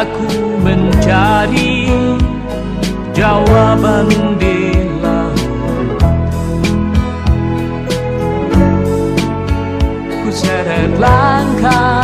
Aku mencari jawaban di laut. Ku seret langkah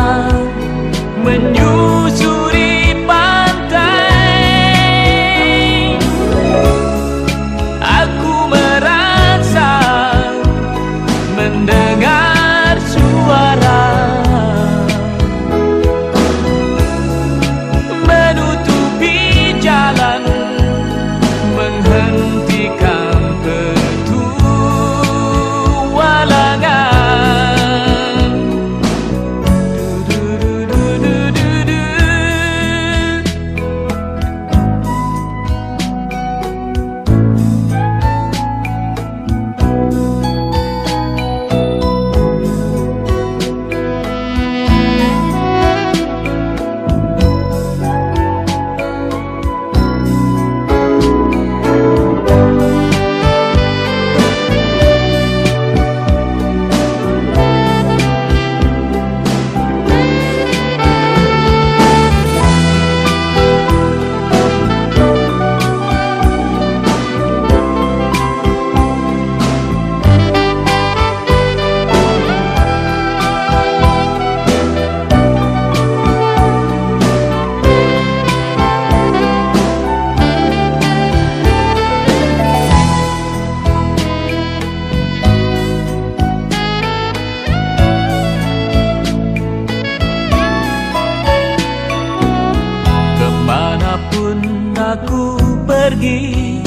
pergi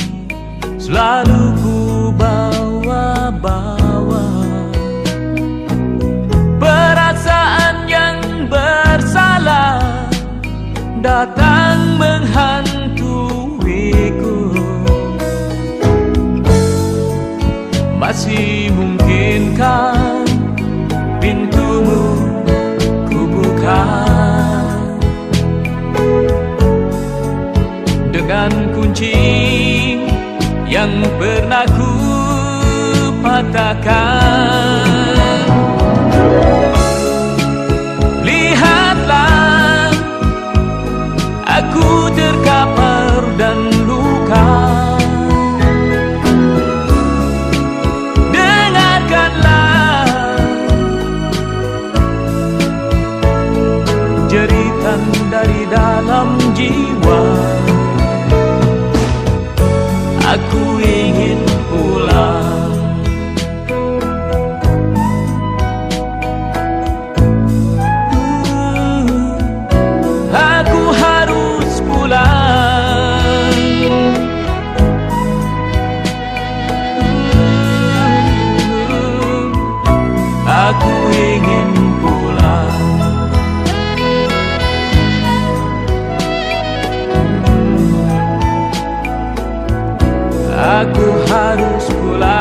Selalu ku bawa-bawa. Perasaan yang bersalah Datang menghantuiku. Masih mungkinkah pernah ku patahkan. aku ingin pulang. Aku harus pulang.